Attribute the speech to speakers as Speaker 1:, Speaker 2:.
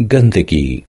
Speaker 1: गंदगी